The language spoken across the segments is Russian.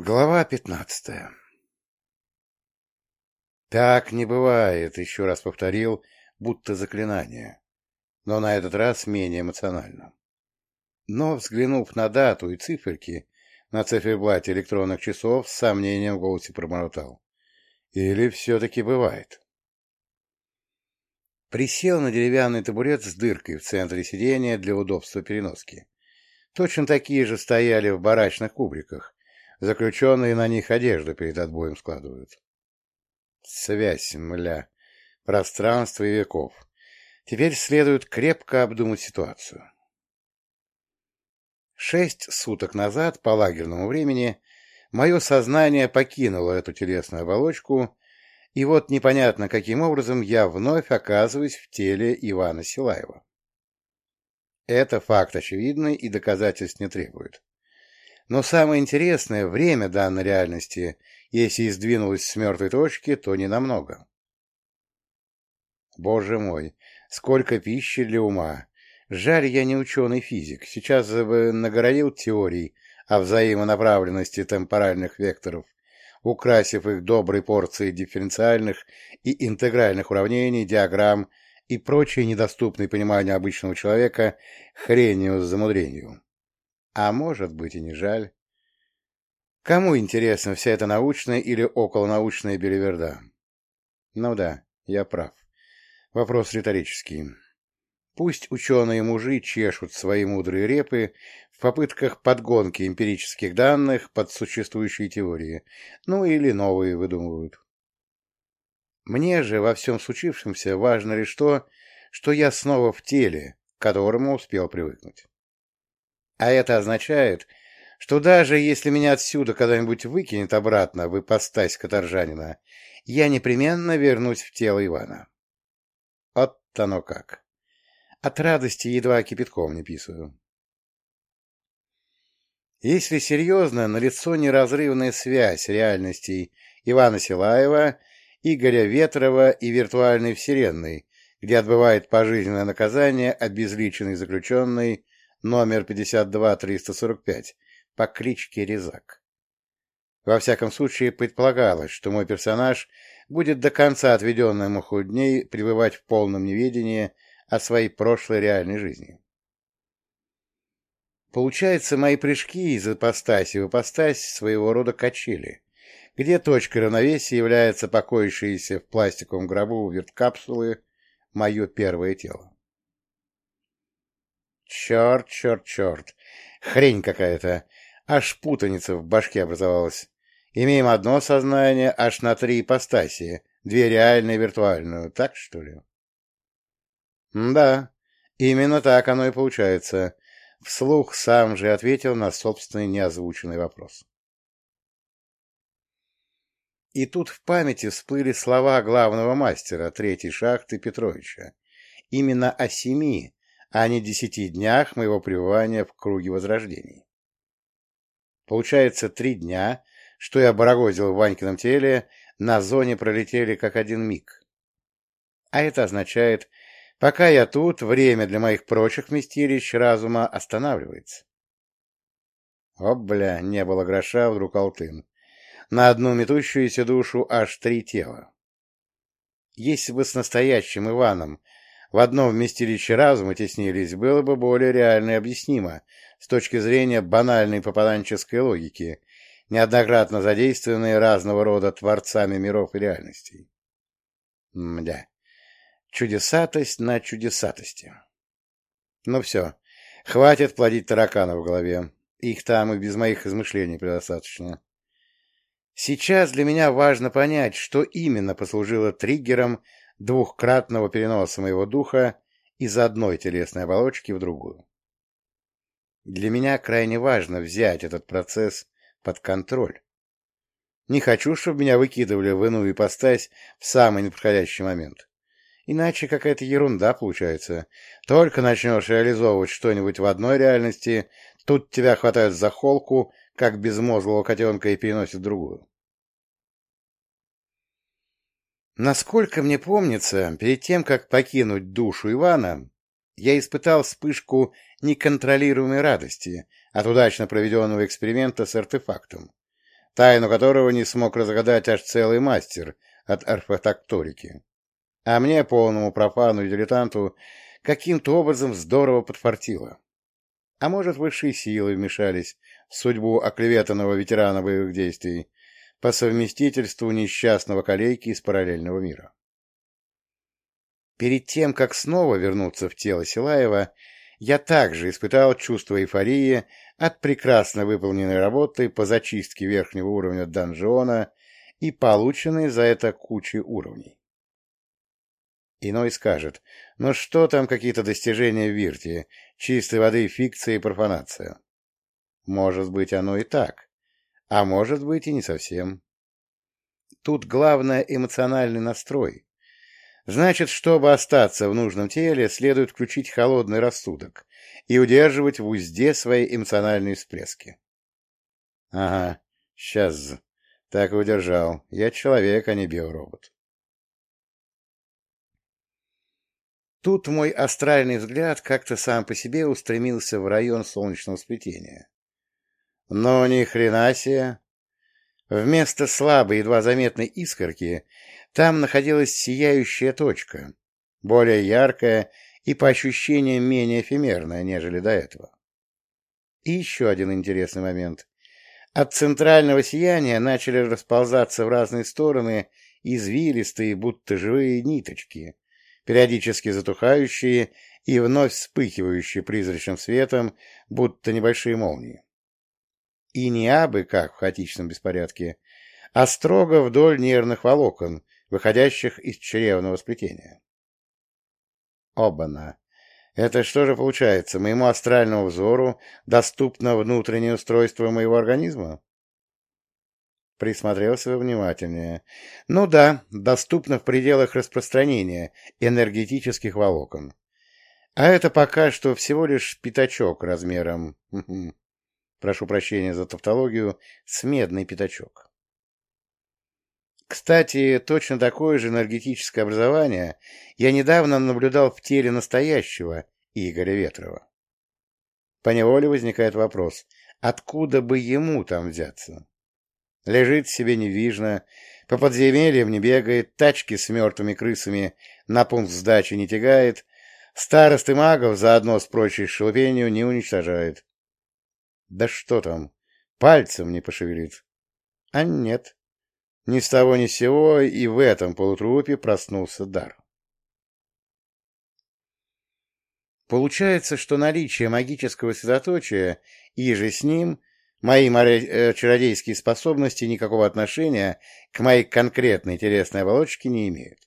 Глава пятнадцатая «Так не бывает», — еще раз повторил, будто заклинание, но на этот раз менее эмоционально. Но, взглянув на дату и циферки на циферблате электронных часов, с сомнением в голосе пробормотал. «Или все-таки бывает?» Присел на деревянный табурет с дыркой в центре сидения для удобства переноски. Точно такие же стояли в барачных кубриках. Заключенные на них одежду перед отбоем складывают. Связь, мля, пространство и веков. Теперь следует крепко обдумать ситуацию. Шесть суток назад, по лагерному времени, мое сознание покинуло эту телесную оболочку и вот непонятно каким образом я вновь оказываюсь в теле Ивана Силаева. Это факт очевидный и доказательств не требует. Но самое интересное, время данной реальности, если и сдвинулось с мертвой точки, то не намного. Боже мой, сколько пищи для ума! Жаль, я не ученый-физик, сейчас бы нагородил теорий о взаимонаправленности темпоральных векторов украсив их доброй порцией дифференциальных и интегральных уравнений, диаграмм и прочей недоступной пониманию обычного человека хренью с замудрению. А может быть и не жаль. Кому интересна вся эта научная или околонаучная беливерда? Ну да, я прав. Вопрос риторический. Пусть ученые-мужи чешут свои мудрые репы в попытках подгонки эмпирических данных под существующие теории, ну или новые выдумывают. Мне же во всем случившемся важно лишь то, что я снова в теле, к которому успел привыкнуть. А это означает, что даже если меня отсюда когда-нибудь выкинет обратно в ипостась каторжанина, я непременно вернусь в тело Ивана. Вот оно как. От радости едва кипятком не писаю. Если серьезно, налицо неразрывная связь реальностей Ивана Силаева, Игоря Ветрова и виртуальной вселенной, где отбывает пожизненное наказание обезличенный заключенный номер 52345 по кличке Резак. Во всяком случае, предполагалось, что мой персонаж будет до конца отведенных ему дней пребывать в полном неведении о своей прошлой реальной жизни. Получается, мои прыжки из ипостаси в ипостась своего рода качели, где точкой равновесия является покоящееся в пластиковом гробу верткапсулы мое первое тело. Черт, черт, черт! Хрень какая-то! Аж путаница в башке образовалась. Имеем одно сознание аж на три ипостаси, две реальные и виртуальную, так что ли? Да, именно так оно и получается. Вслух сам же ответил на собственный неозвученный вопрос. И тут в памяти всплыли слова главного мастера третьей шахты Петровича. Именно о семи, а не десяти днях моего пребывания в круге возрождений. Получается, три дня, что я барагозил в Ванькином теле, на зоне пролетели как один миг. А это означает, Пока я тут, время для моих прочих вместилищ разума останавливается. О, бля, не было гроша, вдруг алтын. На одну метущуюся душу аж три тела. Если бы с настоящим Иваном в одном вместилище разума теснились, было бы более реально и объяснимо с точки зрения банальной попаданческой логики, неоднократно задействованной разного рода творцами миров и реальностей. Мда. Чудесатость на чудесатости. Ну все, хватит плодить тараканов в голове. Их там и без моих измышлений предостаточно. Сейчас для меня важно понять, что именно послужило триггером двухкратного переноса моего духа из одной телесной оболочки в другую. Для меня крайне важно взять этот процесс под контроль. Не хочу, чтобы меня выкидывали в иную ипостась в самый неподходящий момент. Иначе какая-то ерунда получается. Только начнешь реализовывать что-нибудь в одной реальности, тут тебя хватают за холку, как безмозглого котенка, и переносят в другую. Насколько мне помнится, перед тем, как покинуть душу Ивана, я испытал вспышку неконтролируемой радости от удачно проведенного эксперимента с артефактом. тайну которого не смог разгадать аж целый мастер от архитекторики. А мне, полному профану и дилетанту, каким-то образом здорово подфартило. А может, высшие силы вмешались в судьбу оклеветанного ветерана боевых действий по совместительству несчастного колейки из параллельного мира. Перед тем, как снова вернуться в тело Силаева, я также испытал чувство эйфории от прекрасно выполненной работы по зачистке верхнего уровня донжона и полученной за это кучи уровней. Иной скажет, ну что там какие-то достижения в Вирте, чистой воды фикция и профанация. Может быть, оно и так, а может быть и не совсем. Тут главное эмоциональный настрой. Значит, чтобы остаться в нужном теле, следует включить холодный рассудок и удерживать в узде свои эмоциональные всплески. Ага, сейчас так удержал. Я человек, а не биоробот. Тут мой астральный взгляд как-то сам по себе устремился в район солнечного сплетения. Но ни хрена себе! Вместо слабой, едва заметной искорки там находилась сияющая точка, более яркая и по ощущениям менее эфемерная, нежели до этого. И еще один интересный момент. От центрального сияния начали расползаться в разные стороны извилистые, будто живые ниточки, периодически затухающие и вновь вспыхивающие призрачным светом, будто небольшие молнии. И не абы как в хаотичном беспорядке, а строго вдоль нервных волокон, выходящих из чревного сплетения. Обана! Это что же получается, моему астральному взору доступно внутреннее устройство моего организма? Присмотрелся внимательнее. Ну да, доступно в пределах распространения энергетических волокон. А это пока что всего лишь пятачок размером, прошу прощения за тавтологию, с медный пятачок. Кстати, точно такое же энергетическое образование я недавно наблюдал в теле настоящего Игоря Ветрова. Поневоле возникает вопрос, откуда бы ему там взяться? Лежит себе невижно, по подземельям не бегает, тачки с мертвыми крысами на пункт сдачи не тягает, старосты магов заодно с прочей шелупенью не уничтожает. Да что там, пальцем не пошевелит. А нет, ни с того ни с сего и в этом полутрупе проснулся дар. Получается, что наличие магического средоточия и же с ним Мои э, чародейские способности никакого отношения к моей конкретной телесной оболочке не имеют.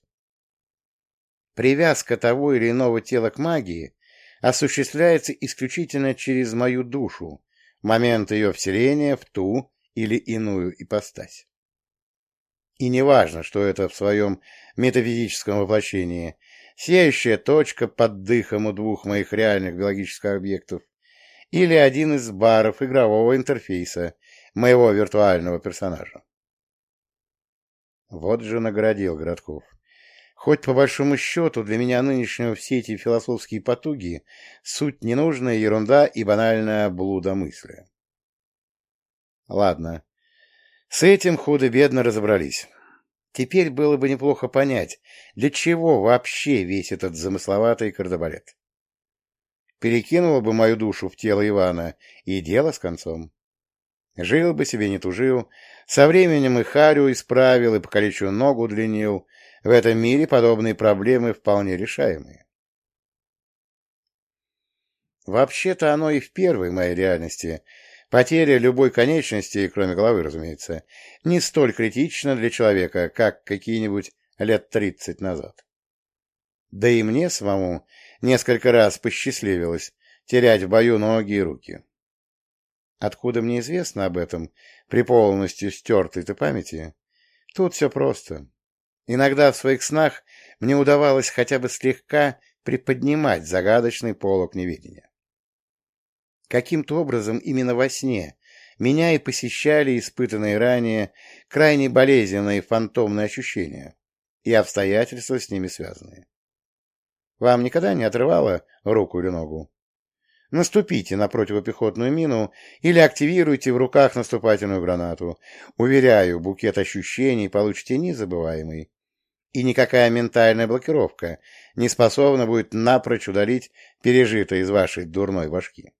Привязка того или иного тела к магии осуществляется исключительно через мою душу момент ее вселения в ту или иную ипостась. И не важно, что это в своем метафизическом воплощении, сияющая точка под дыхом у двух моих реальных биологических объектов, или один из баров игрового интерфейса моего виртуального персонажа. Вот же наградил Городков. Хоть по большому счету для меня нынешнего все эти философские потуги суть ненужная ерунда и банальная блуда мысли. Ладно, с этим худо-бедно разобрались. Теперь было бы неплохо понять, для чего вообще весь этот замысловатый кардебалет перекинула бы мою душу в тело Ивана, и дело с концом. Жил бы себе, не тужил, со временем и харю исправил, и покалечу ногу удлинил. В этом мире подобные проблемы вполне решаемые. Вообще-то оно и в первой моей реальности. Потеря любой конечности, кроме головы, разумеется, не столь критична для человека, как какие-нибудь лет тридцать назад. Да и мне самому несколько раз посчастливилось терять в бою ноги и руки. Откуда мне известно об этом при полностью стертой-то памяти? Тут все просто. Иногда в своих снах мне удавалось хотя бы слегка приподнимать загадочный полок невидения. Каким-то образом именно во сне меня и посещали испытанные ранее крайне болезненные фантомные ощущения и обстоятельства с ними связанные. Вам никогда не отрывало руку или ногу? Наступите на противопехотную мину или активируйте в руках наступательную гранату. Уверяю, букет ощущений получите незабываемый. И никакая ментальная блокировка не способна будет напрочь удалить пережитое из вашей дурной башки.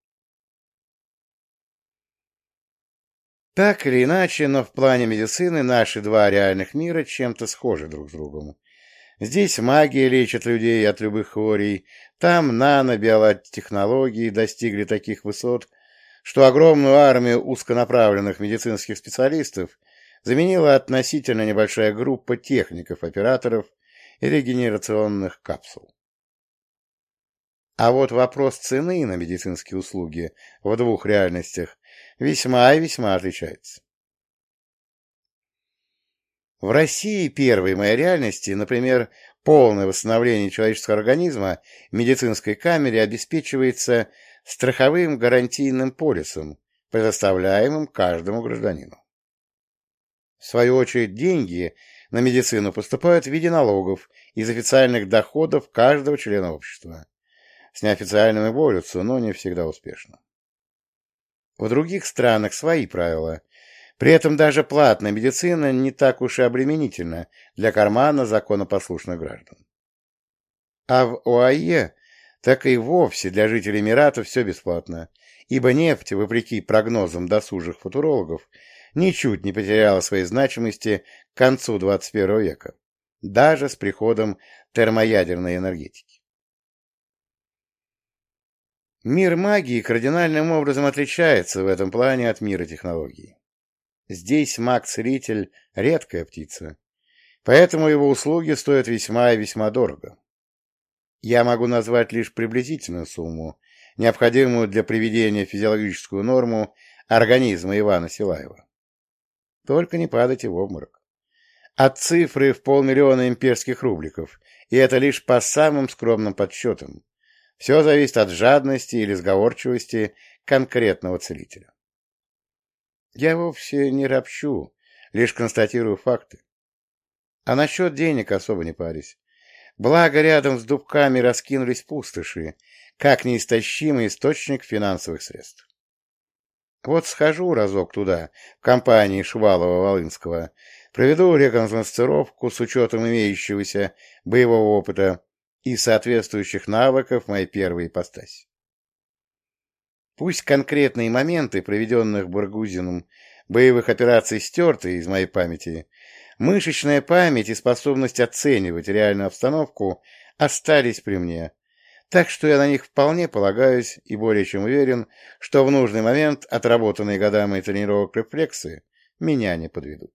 Так или иначе, но в плане медицины наши два реальных мира чем-то схожи друг с другом. Здесь магия лечит людей от любых хворей, там нано-биотехнологии достигли таких высот, что огромную армию узконаправленных медицинских специалистов заменила относительно небольшая группа техников-операторов и регенерационных капсул. А вот вопрос цены на медицинские услуги в двух реальностях весьма и весьма отличается. В России первой моей реальности, например, полное восстановление человеческого организма в медицинской камере обеспечивается страховым гарантийным полисом, предоставляемым каждому гражданину. В свою очередь, деньги на медицину поступают в виде налогов из официальных доходов каждого члена общества. С неофициальными борются, но не всегда успешно. В других странах свои правила. При этом даже платная медицина не так уж и обременительна для кармана законопослушных граждан. А в ОАЕ так и вовсе для жителей Эмиратов все бесплатно, ибо нефть, вопреки прогнозам досужих футурологов, ничуть не потеряла своей значимости к концу 21 века, даже с приходом термоядерной энергетики. Мир магии кардинальным образом отличается в этом плане от мира технологий. Здесь маг-целитель — редкая птица, поэтому его услуги стоят весьма и весьма дорого. Я могу назвать лишь приблизительную сумму, необходимую для приведения в физиологическую норму организма Ивана Силаева. Только не падайте в обморок. От цифры в полмиллиона имперских рубликов, и это лишь по самым скромным подсчетам. Все зависит от жадности или сговорчивости конкретного целителя. Я вовсе не ропщу, лишь констатирую факты. А насчет денег особо не парюсь. Благо, рядом с дубками раскинулись пустоши, как неистощимый источник финансовых средств. Вот схожу разок туда, в компании Швалова-Волынского, проведу реконструкцировку с учетом имеющегося боевого опыта, и соответствующих навыков моей первой ипостаси. Пусть конкретные моменты, проведенных Баргузином, боевых операций стерты из моей памяти, мышечная память и способность оценивать реальную обстановку остались при мне, так что я на них вполне полагаюсь и более чем уверен, что в нужный момент отработанные годами тренировок рефлексы меня не подведут.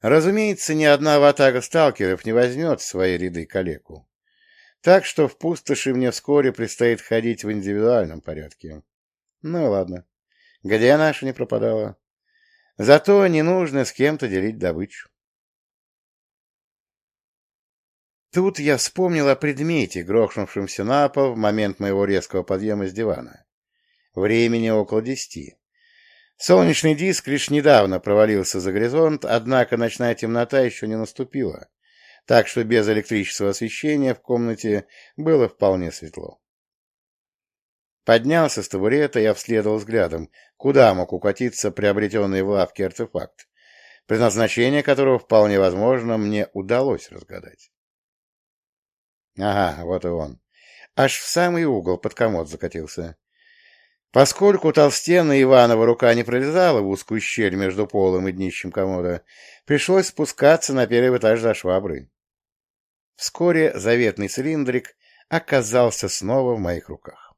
Разумеется, ни одна ватага сталкеров не возьмет в свои ряды калеку. Так что в пустоши мне вскоре предстоит ходить в индивидуальном порядке. Ну ладно, где наша не пропадала. Зато не нужно с кем-то делить добычу. Тут я вспомнил о предмете, грохнувшемся на пол в момент моего резкого подъема с дивана. Времени около десяти. Солнечный диск лишь недавно провалился за горизонт, однако ночная темнота еще не наступила, так что без электрического освещения в комнате было вполне светло. Поднялся с табурета и обследовал взглядом, куда мог укатиться приобретенный в лавке артефакт, предназначение которого вполне возможно мне удалось разгадать. Ага, вот и он. Аж в самый угол под комод закатился. Поскольку толстенная Иванова рука не пролезала в узкую щель между полом и днищем комода, пришлось спускаться на первый этаж за шваброй. Вскоре заветный цилиндрик оказался снова в моих руках.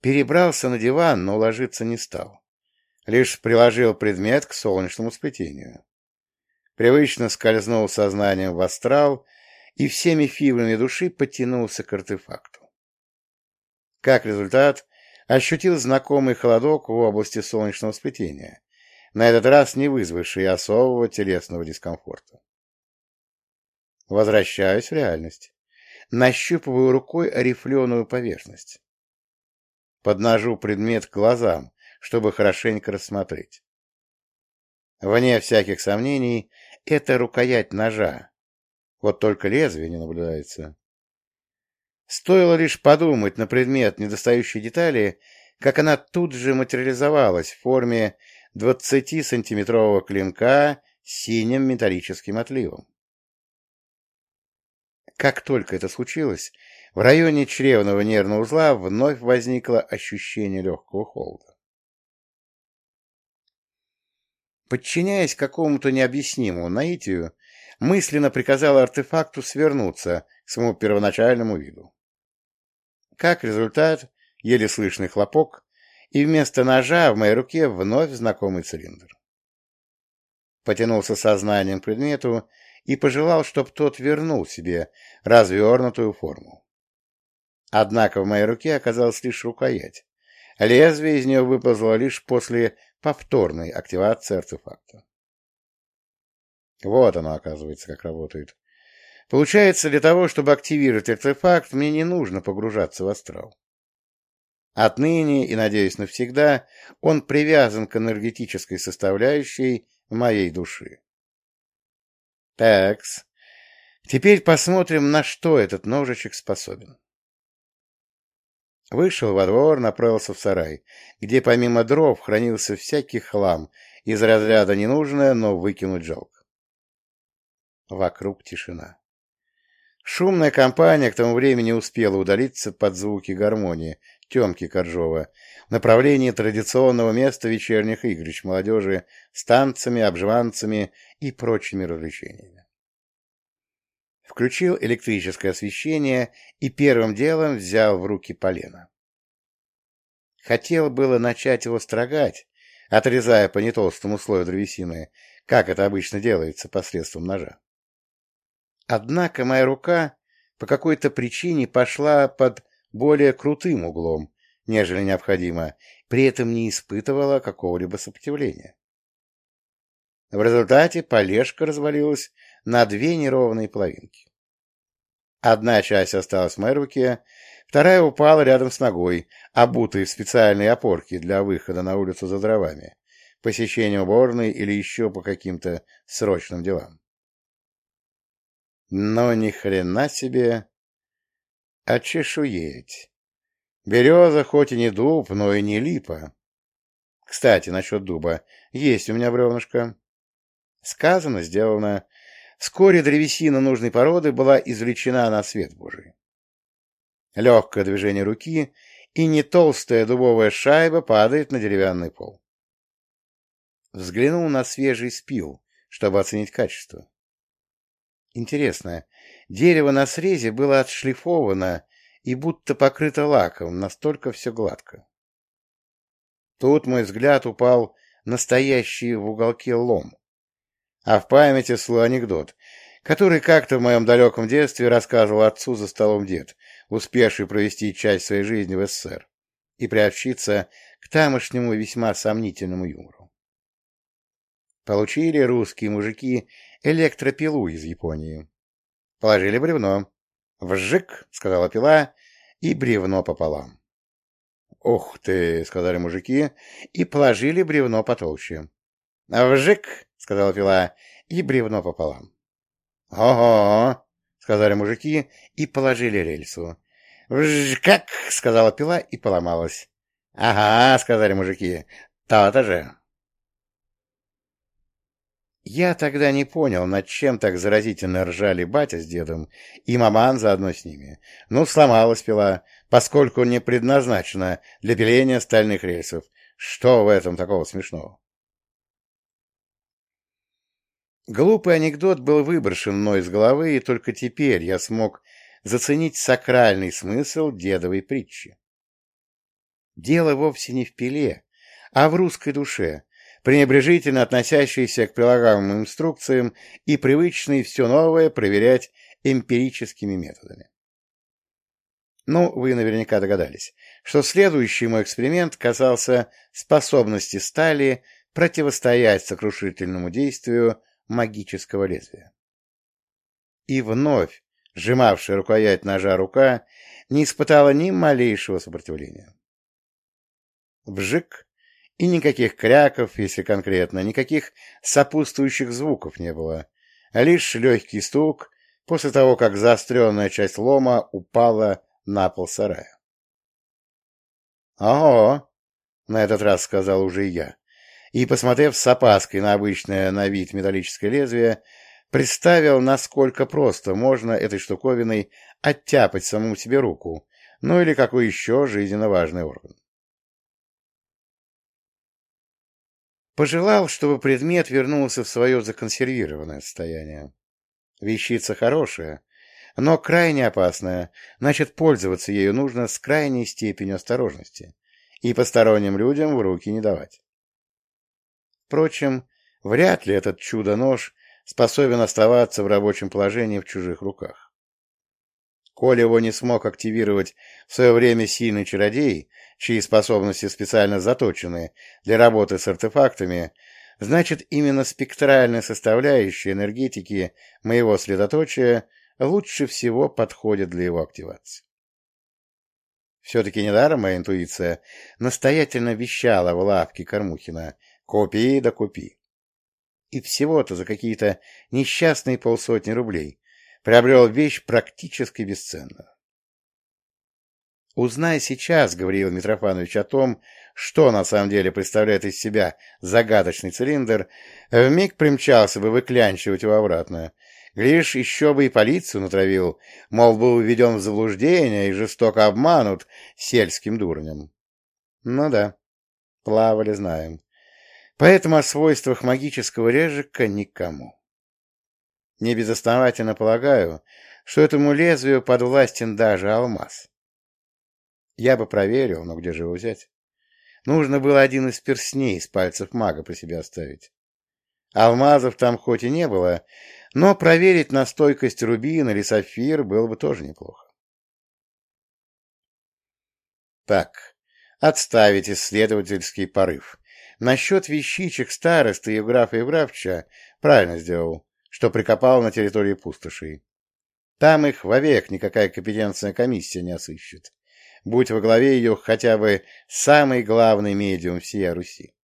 Перебрался на диван, но ложиться не стал. Лишь приложил предмет к солнечному сплетению. Привычно скользнул сознанием в астрал и всеми фибрами души потянулся к артефакту. Как результат, ощутил знакомый холодок в области солнечного сплетения, на этот раз не вызвавший особого телесного дискомфорта. Возвращаюсь в реальность. Нащупываю рукой рифленую поверхность. Подножу предмет к глазам, чтобы хорошенько рассмотреть. Вне всяких сомнений, это рукоять ножа. Вот только лезвие не наблюдается. Стоило лишь подумать на предмет недостающей детали, как она тут же материализовалась в форме 20-сантиметрового клинка с синим металлическим отливом. Как только это случилось, в районе чревного нервного узла вновь возникло ощущение легкого холода. Подчиняясь какому-то необъяснимому наитию, мысленно приказал артефакту свернуться к своему первоначальному виду. Как результат, еле слышный хлопок, и вместо ножа в моей руке вновь знакомый цилиндр. Потянулся сознанием к предмету и пожелал, чтоб тот вернул себе развернутую форму. Однако в моей руке оказалась лишь рукоять. Лезвие из нее выползло лишь после повторной активации артефакта. Вот оно, оказывается, как работает. Получается, для того, чтобы активировать артефакт, мне не нужно погружаться в астрал. Отныне и, надеюсь, навсегда он привязан к энергетической составляющей моей души. Такс. Теперь посмотрим, на что этот ножичек способен. Вышел во двор, направился в сарай, где помимо дров хранился всякий хлам, из разряда ненужное, но выкинуть жалко. Вокруг тишина. Шумная компания к тому времени успела удалиться под звуки гармонии Темки Коржова в направлении традиционного места вечерних игрищ молодежи с танцами, обживанцами и прочими развлечениями. Включил электрическое освещение и первым делом взял в руки полено. Хотел было начать его строгать, отрезая по нетолстому слою древесины, как это обычно делается посредством ножа. Однако моя рука по какой-то причине пошла под более крутым углом, нежели необходимо, при этом не испытывала какого-либо сопротивления. В результате полежка развалилась на две неровные половинки. Одна часть осталась в моей руке, вторая упала рядом с ногой, обутой в специальные опорки для выхода на улицу за дровами, посещения уборной или еще по каким-то срочным делам. Но ни хрена себе! А чешуеть! Береза хоть и не дуб, но и не липа. Кстати, насчет дуба. Есть у меня бревнышко. Сказано, сделано. Вскоре древесина нужной породы была извлечена на свет Божий. Легкое движение руки, и не толстая дубовая шайба падает на деревянный пол. Взглянул на свежий спил, чтобы оценить качество. Интересно, дерево на срезе было отшлифовано и будто покрыто лаком, настолько все гладко. Тут мой взгляд упал настоящий в уголке лом. А в памяти слыл анекдот, который как-то в моем далеком детстве рассказывал отцу за столом дед, успевший провести часть своей жизни в СССР и приобщиться к тамошнему весьма сомнительному юмору. Получили русские мужики электропилу из Японии. Положили бревно. «Вжик!» — сказала пила, и бревно пополам. «Ух ты!» — сказали мужики, и положили бревно потолще. «Вжик!» — сказала пила, и бревно пополам. «Ого!» — сказали мужики, и положили рельсу. «Вжик!» — сказала пила, и поломалась. «Ага!» — сказали мужики. «То-то же!» Я тогда не понял, над чем так заразительно ржали батя с дедом, и маман заодно с ними. Ну, сломалась пила, поскольку не предназначена для пиления стальных рельсов. Что в этом такого смешного? Глупый анекдот был выброшен мной из головы, и только теперь я смог заценить сакральный смысл дедовой притчи. Дело вовсе не в пиле, а в русской душе, пренебрежительно относящиеся к прилагаемым инструкциям и привычные все новое проверять эмпирическими методами. Ну, вы наверняка догадались, что следующий мой эксперимент касался способности стали противостоять сокрушительному действию магического лезвия. И вновь сжимавшая рукоять ножа рука не испытала ни малейшего сопротивления. Вжик, и никаких кряков, если конкретно, никаких сопутствующих звуков не было, лишь легкий стук после того, как заостренная часть лома упала на пол сарая. «Ого!» — на этот раз сказал уже я, и, посмотрев с опаской на обычное на вид металлическое лезвие, представил, насколько просто можно этой штуковиной оттяпать самому себе руку, ну или какой еще жизненно важный орган. Пожелал, чтобы предмет вернулся в свое законсервированное состояние. Вещица хорошая, но крайне опасная, значит, пользоваться ею нужно с крайней степенью осторожности и посторонним людям в руки не давать. Впрочем, вряд ли этот чудо-нож способен оставаться в рабочем положении в чужих руках. Коля его не смог активировать в свое время сильный чародей, чьи способности специально заточены для работы с артефактами, значит, именно спектральная составляющая энергетики моего средоточия лучше всего подходит для его активации. Все-таки недаром моя интуиция настоятельно вещала в лавке Кормухина «Купи да купи». И всего-то за какие-то несчастные полсотни рублей приобрел вещь практически бесценную. Узнай сейчас, — говорил Митрофанович, — о том, что на самом деле представляет из себя загадочный цилиндр, вмиг примчался бы выклянчивать его обратно. Глядишь, еще бы и полицию натравил, мол, был введен в заблуждение и жестоко обманут сельским дурнем. Ну да, плавали, знаем. Поэтому о свойствах магического режика никому. Не безосновательно полагаю, что этому лезвию подвластен даже алмаз. Я бы проверил, но где же его взять? Нужно было один из перстней с пальцев мага при себе оставить. Алмазов там хоть и не было, но проверить на стойкость рубин или сапфир было бы тоже неплохо. Так, отставить исследовательский порыв. Насчет вещичек старосты Евграфа Евграфча правильно сделал, что прикопал на территории пустошей. Там их вовек никакая компетентная комиссия не осыщет будь во главе ее хотя бы самый главный медиум всей Руси.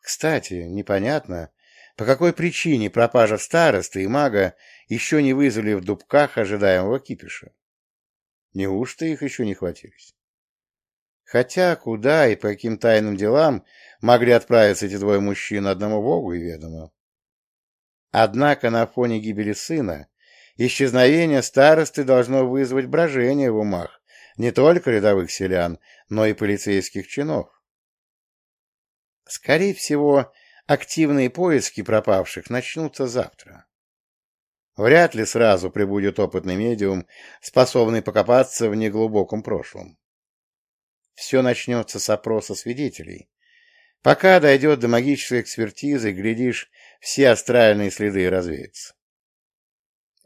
Кстати, непонятно, по какой причине пропажа старосты и мага еще не вызвали в дубках ожидаемого кипиша. Неужто их еще не хватились? Хотя куда и по каким тайным делам могли отправиться эти двое мужчин, одному богу и ведомо. Однако на фоне гибели сына Исчезновение старосты должно вызвать брожение в умах не только рядовых селян, но и полицейских чинов. Скорее всего, активные поиски пропавших начнутся завтра. Вряд ли сразу прибудет опытный медиум, способный покопаться в неглубоком прошлом. Все начнется с опроса свидетелей. Пока дойдет до магической экспертизы, глядишь, все астральные следы развеются.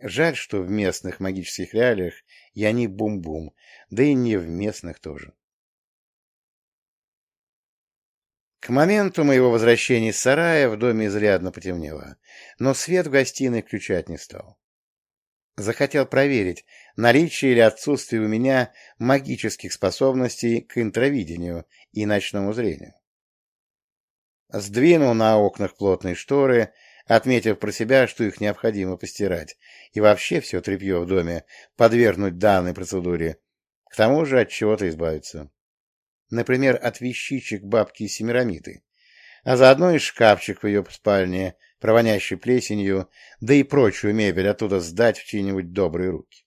Жаль, что в местных магических реалиях я не бум-бум, да и не в местных тоже. К моменту моего возвращения из сарая в доме изрядно потемнело, но свет в гостиной включать не стал. Захотел проверить, наличие или отсутствие у меня магических способностей к интровидению и ночному зрению. Сдвинул на окнах плотные шторы, отметив про себя, что их необходимо постирать, и вообще все тряпье в доме подвергнуть данной процедуре, к тому же от чего-то избавиться. Например, от вещичек бабки Семирамиты, а заодно и шкафчик в ее спальне, провонящий плесенью, да и прочую мебель оттуда сдать в чьи-нибудь добрые руки.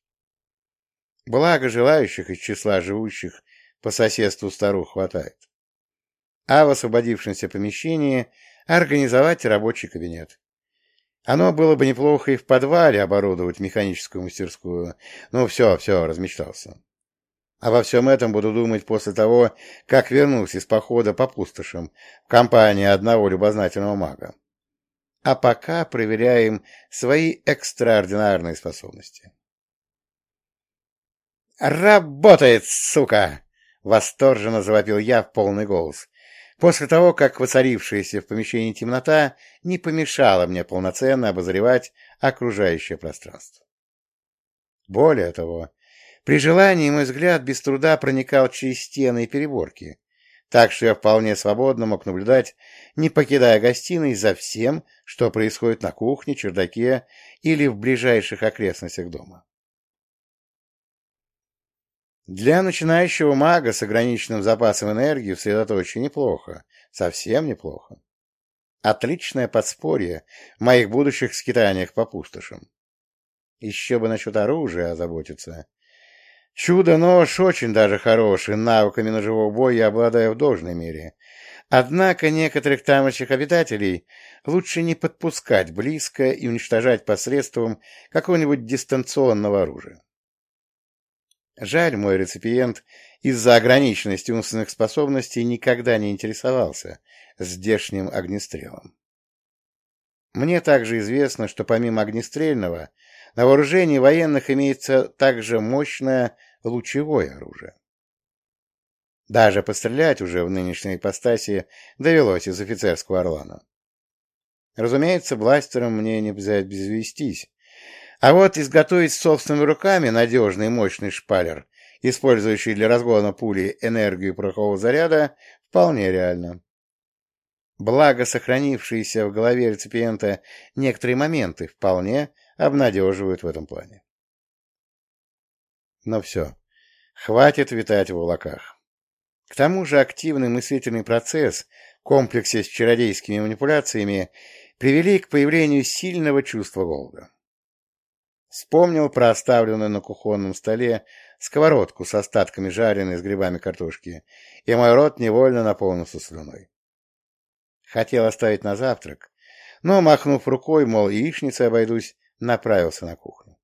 Благо желающих из числа живущих по соседству старух хватает. А в освободившемся помещении организовать рабочий кабинет. Оно было бы неплохо и в подвале оборудовать механическую мастерскую. Ну, все, все, размечтался. А во всем этом буду думать после того, как вернусь из похода по пустошам в компании одного любознательного мага. А пока проверяем свои экстраординарные способности. «Работает, сука!» — восторженно завопил я в полный голос, после того, как воцарившаяся в помещении темнота не помешала мне полноценно обозревать окружающее пространство. Более того, при желании мой взгляд без труда проникал через стены и переборки, так что я вполне свободно мог наблюдать, не покидая гостиной, за всем, что происходит на кухне, чердаке или в ближайших окрестностях дома. Для начинающего мага с ограниченным запасом энергии в средоточии неплохо, совсем неплохо. Отличное подспорье в моих будущих скитаниях по пустошам. Еще бы насчет оружия озаботиться. Чудо-нож очень даже хороший, навыками ножевого боя я обладаю в должной мере. Однако некоторых тамошних обитателей лучше не подпускать близко и уничтожать посредством какого-нибудь дистанционного оружия. Жаль, мой реципиент из-за ограниченности умственных способностей никогда не интересовался здешним огнестрелом. Мне также известно, что помимо огнестрельного, на вооружении военных имеется также мощное лучевое оружие. Даже пострелять уже в нынешней ипостаси довелось из офицерского орлана. Разумеется, бластером мне не взять безвестись, а вот изготовить собственными руками надежный мощный шпалер, использующий для разгона пули энергию порохового заряда, вполне реально. Благо, сохранившиеся в голове реципиента некоторые моменты вполне обнадеживают в этом плане. Но все, хватит витать в облаках. К тому же активный мыслительный процесс в комплексе с чародейскими манипуляциями привели к появлению сильного чувства голода. Вспомнил про оставленную на кухонном столе сковородку с остатками жареной с грибами картошки, и мой рот невольно наполнился слюной. Хотел оставить на завтрак, но, махнув рукой, мол, яичницей обойдусь, направился на кухню.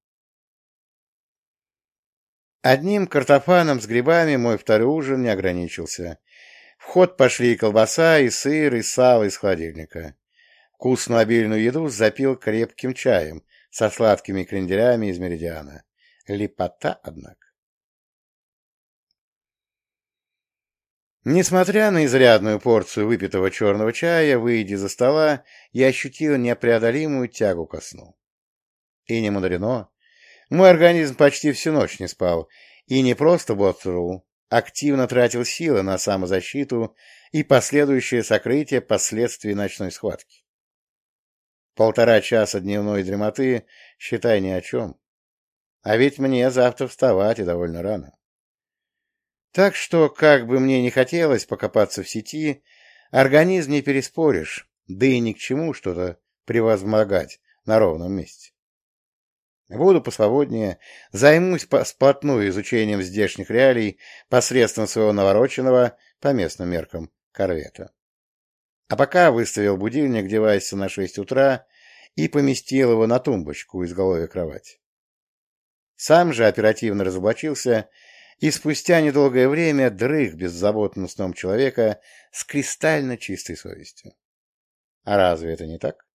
Одним картофаном с грибами мой второй ужин не ограничился. В ход пошли и колбаса, и сыр, и сало из холодильника. Вкусную обильную еду запил крепким чаем со сладкими кренделями из меридиана. Лепота, однако. Несмотря на изрядную порцию выпитого черного чая, выйдя за стола, я ощутил непреодолимую тягу ко сну. И не мудрено. Мой организм почти всю ночь не спал, и не просто бодрствовал, активно тратил силы на самозащиту и последующее сокрытие последствий ночной схватки. Полтора часа дневной дремоты, считай, ни о чем. А ведь мне завтра вставать и довольно рано. Так что, как бы мне не хотелось покопаться в сети, организм не переспоришь, да и ни к чему что-то превозмогать на ровном месте. Буду посвободнее, займусь сплотную изучением здешних реалий посредством своего навороченного, по местным меркам, корвета. А пока выставил будильник девайса на шесть утра и поместил его на тумбочку изголовья кровати. Сам же оперативно разоблачился и спустя недолгое время дрых беззаботным сном человека с кристально чистой совестью. А разве это не так?